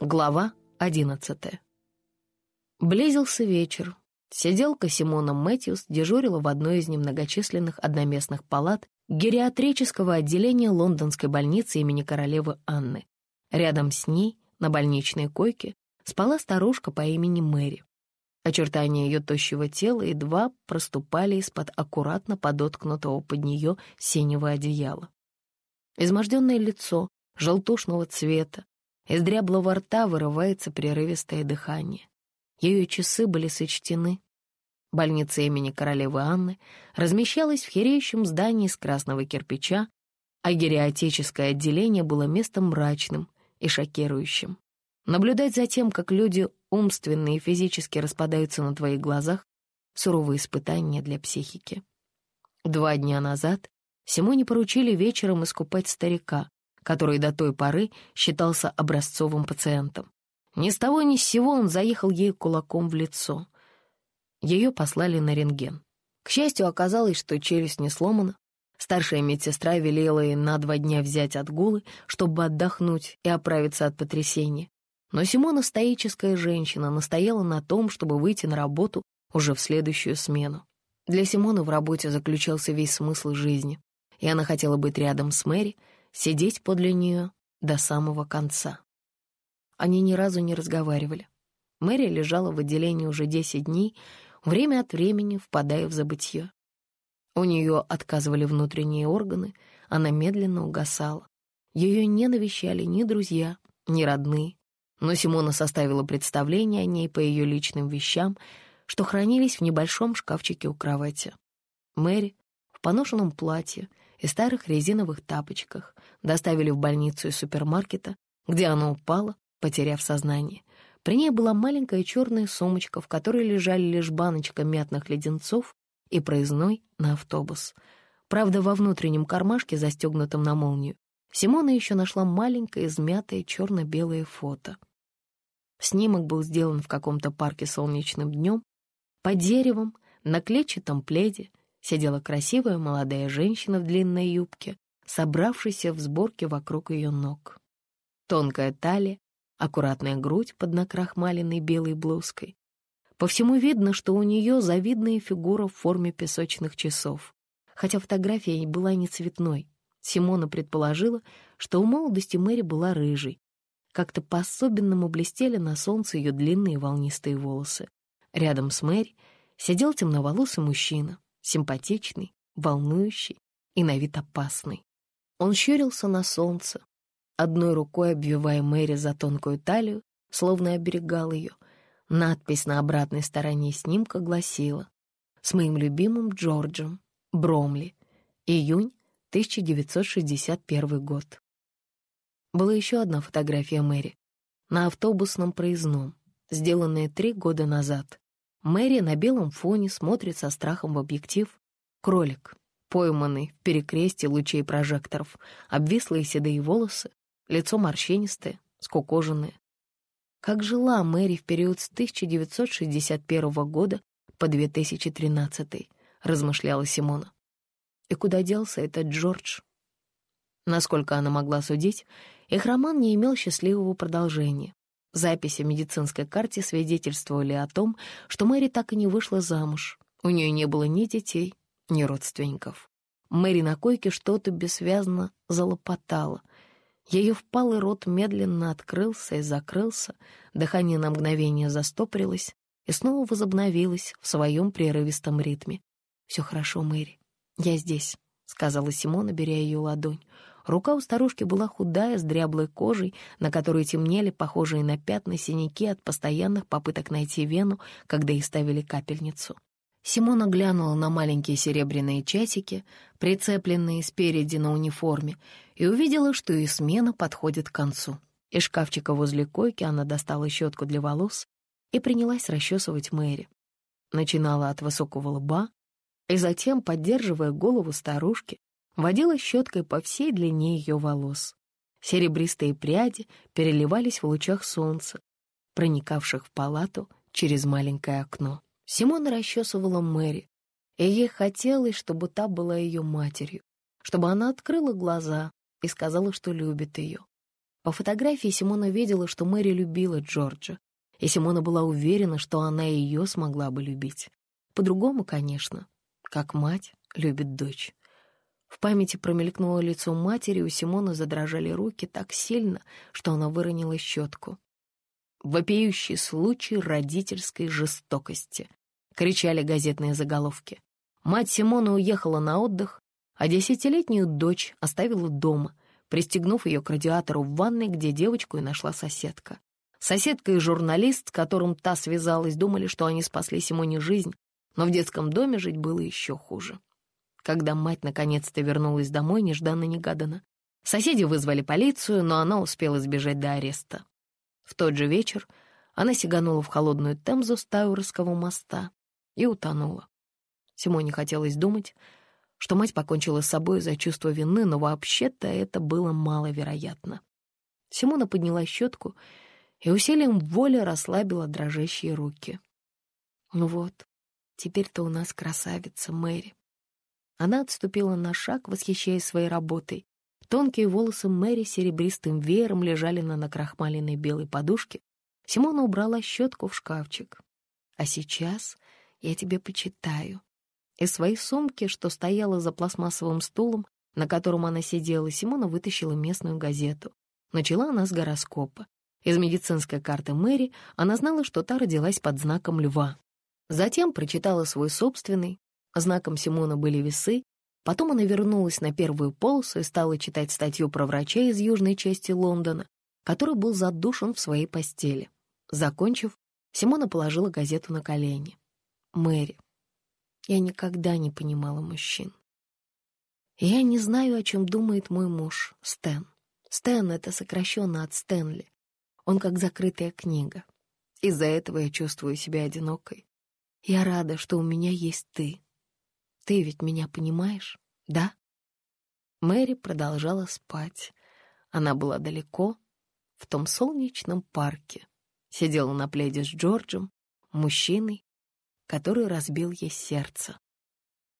Глава одиннадцатая. Близился вечер. Сиделка Симона Мэтьюс дежурила в одной из немногочисленных одноместных палат гериатрического отделения лондонской больницы имени королевы Анны. Рядом с ней, на больничной койке, спала старушка по имени Мэри. Очертания ее тощего тела едва проступали из-под аккуратно подоткнутого под нее синего одеяла. Изможденное лицо, желтушного цвета, из дряблого рта вырывается прерывистое дыхание. Ее часы были сочтены. Больница имени королевы Анны размещалась в хереющем здании из красного кирпича, а гериатическое отделение было местом мрачным и шокирующим. Наблюдать за тем, как люди умственно и физически распадаются на твоих глазах — суровые испытания для психики. Два дня назад Симоне поручили вечером искупать старика, который до той поры считался образцовым пациентом. Ни с того ни с сего он заехал ей кулаком в лицо. Ее послали на рентген. К счастью, оказалось, что челюсть не сломана. Старшая медсестра велела ей на два дня взять отгулы, чтобы отдохнуть и оправиться от потрясения. Но Симона, стоическая женщина, настояла на том, чтобы выйти на работу уже в следующую смену. Для Симоны в работе заключался весь смысл жизни, и она хотела быть рядом с Мэри, сидеть подле нее до самого конца. Они ни разу не разговаривали. Мэри лежала в отделении уже десять дней, время от времени впадая в забытье. У нее отказывали внутренние органы, она медленно угасала. Ее не навещали ни друзья, ни родные, но Симона составила представление о ней по ее личным вещам, что хранились в небольшом шкафчике у кровати. Мэри в поношенном платье и старых резиновых тапочках доставили в больницу из супермаркета, где она упала, потеряв сознание. При ней была маленькая черная сумочка, в которой лежали лишь баночка мятных леденцов и проездной на автобус. Правда, во внутреннем кармашке, застегнутом на молнию, Симона еще нашла маленькое измятое черно-белое фото. Снимок был сделан в каком-то парке солнечным днем, под деревом, на клетчатом пледе, сидела красивая молодая женщина в длинной юбке, собравшаяся в сборке вокруг ее ног. Тонкая талия, аккуратная грудь под накрахмаленной белой блузкой. По всему видно, что у нее завидная фигура в форме песочных часов. Хотя фотография была не цветной. Симона предположила, что у молодости Мэри была рыжей. Как-то по-особенному блестели на солнце ее длинные волнистые волосы. Рядом с Мэри сидел темноволосый мужчина, симпатичный, волнующий и на вид опасный. Он щурился на солнце, одной рукой обвивая Мэри за тонкую талию, словно оберегал ее. Надпись на обратной стороне снимка гласила «С моим любимым Джорджем, Бромли, июнь 1961 год». Была еще одна фотография Мэри на автобусном проездном, сделанная три года назад. Мэри на белом фоне смотрит со страхом в объектив. Кролик, пойманный в перекрестии лучей прожекторов, обвислые седые волосы, лицо морщинистое, скукоженное. Как жила Мэри в период с 1961 года по 2013, размышляла Симона. И куда делся этот Джордж? Насколько она могла судить, их роман не имел счастливого продолжения. Записи в медицинской карте свидетельствовали о том, что Мэри так и не вышла замуж. У нее не было ни детей, ни родственников. Мэри на койке что-то бессвязно залопотала. Ее впалый рот медленно открылся и закрылся, дыхание на мгновение застопорилось и снова возобновилось в своем прерывистом ритме. «Все хорошо, Мэри, я здесь», — сказала Симона, беря ее ладонь. Рука у старушки была худая, с дряблой кожей, на которой темнели похожие на пятна синяки от постоянных попыток найти вену, когда ей ставили капельницу. Симона глянула на маленькие серебряные часики, прицепленные спереди на униформе, и увидела, что ее смена подходит к концу. Из шкафчика возле койки она достала щетку для волос и принялась расчесывать Мэри. Начинала от высокого лба, и затем, поддерживая голову старушки, водила щеткой по всей длине ее волос. Серебристые пряди переливались в лучах солнца, проникавших в палату через маленькое окно. Симона расчесывала Мэри, и ей хотелось, чтобы та была ее матерью, чтобы она открыла глаза и сказала, что любит ее. По фотографии Симона видела, что Мэри любила Джорджа, и Симона была уверена, что она ее смогла бы любить. По-другому, конечно, как мать любит дочь. В памяти промелькнуло лицо матери, у Симона задрожали руки так сильно, что она выронила щетку. «Вопиющий случай родительской жестокости», — кричали газетные заголовки. Мать Симона уехала на отдых, а десятилетнюю дочь оставила дома, пристегнув ее к радиатору в ванной, где девочку и нашла соседка. Соседка и журналист, с которым та связалась, думали, что они спасли Симоне жизнь, но в детском доме жить было еще хуже когда мать наконец-то вернулась домой нежданно-негаданно. Соседи вызвали полицию, но она успела сбежать до ареста. В тот же вечер она сиганула в холодную темзу с Тауэрского моста и утонула. Симоне хотелось думать, что мать покончила с собой из-за чувства вины, но вообще-то это было маловероятно. Симона подняла щетку и усилием воли расслабила дрожащие руки. «Ну вот, теперь-то у нас красавица Мэри», она отступила на шаг, восхищаясь своей работой. Тонкие волосы Мэри серебристым веером лежали на накрахмаленной белой подушке. Симона убрала щетку в шкафчик. «А сейчас я тебе почитаю». Из своей сумки, что стояла за пластмассовым стулом, на котором она сидела, Симона вытащила местную газету. Начала она с гороскопа. Из медицинской карты Мэри она знала, что та родилась под знаком льва. Затем прочитала свой собственный, Знаком Симона были весы. Потом она вернулась на первую полосу и стала читать статью про врача из южной части Лондона, который был задушен в своей постели. Закончив, Симона положила газету на колени. «Мэри, я никогда не понимала мужчин. Я не знаю, о чем думает мой муж, Стэн. Стэн — это сокращенно от Стэнли. Он как закрытая книга. Из-за этого я чувствую себя одинокой. Я рада, что у меня есть ты, ты ведь меня понимаешь, да?» Мэри продолжала спать. Она была далеко, в том солнечном парке. Сидела на пледе с Джорджем, мужчиной, который разбил ей сердце.